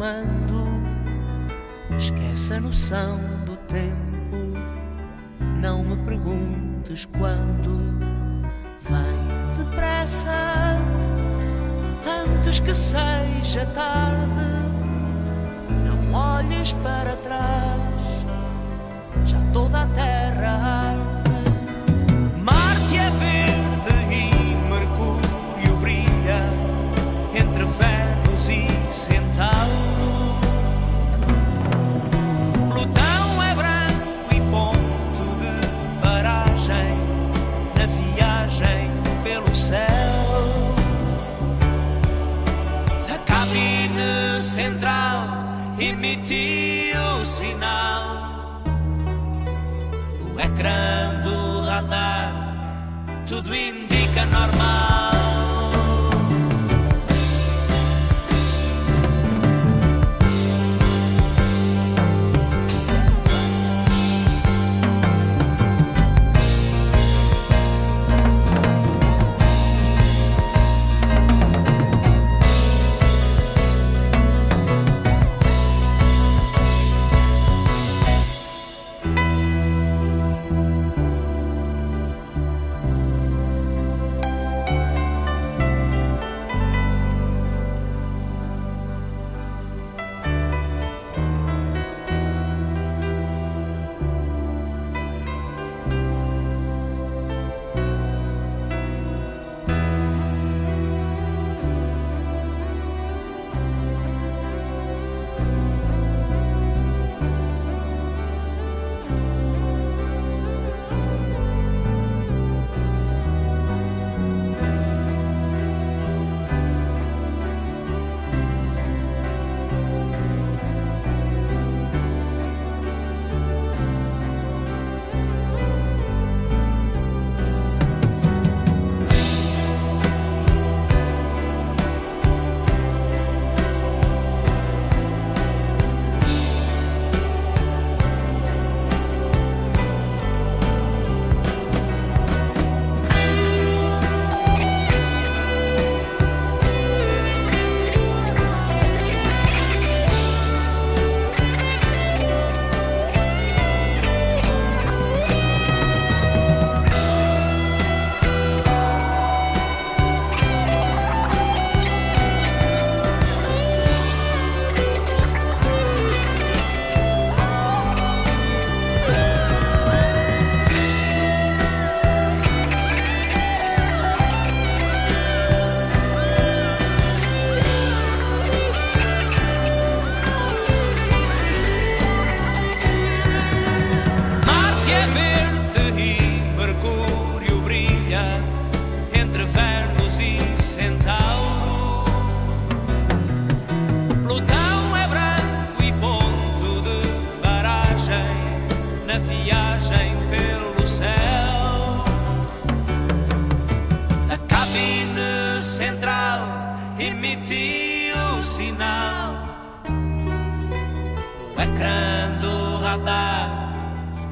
fumando, esquece a noção do tempo. Não me perguntes quando vem depressa, antes que seja tarde emitiu sinal no ecrã do radar. Tudo indica normal.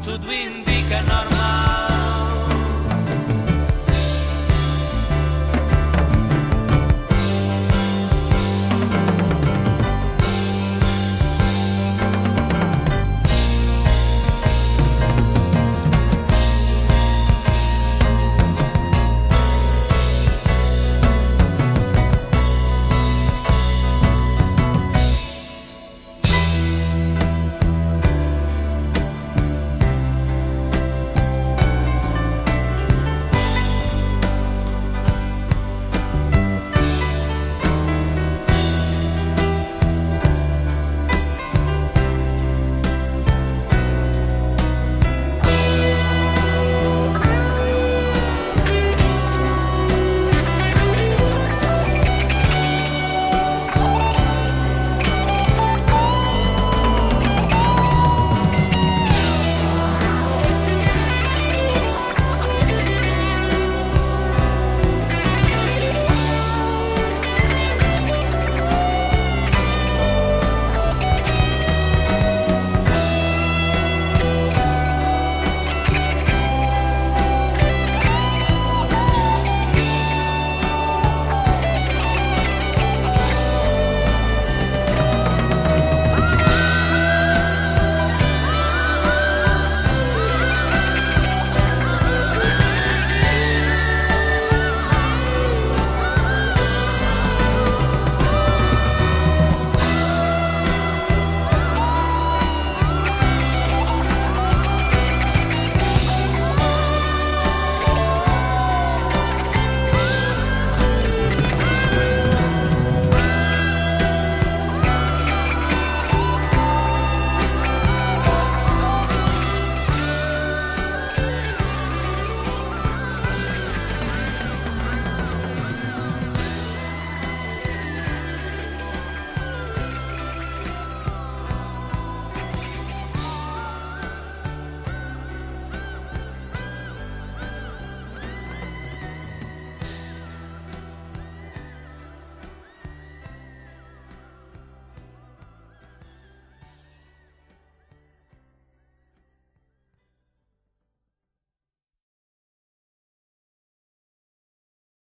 tudo indo.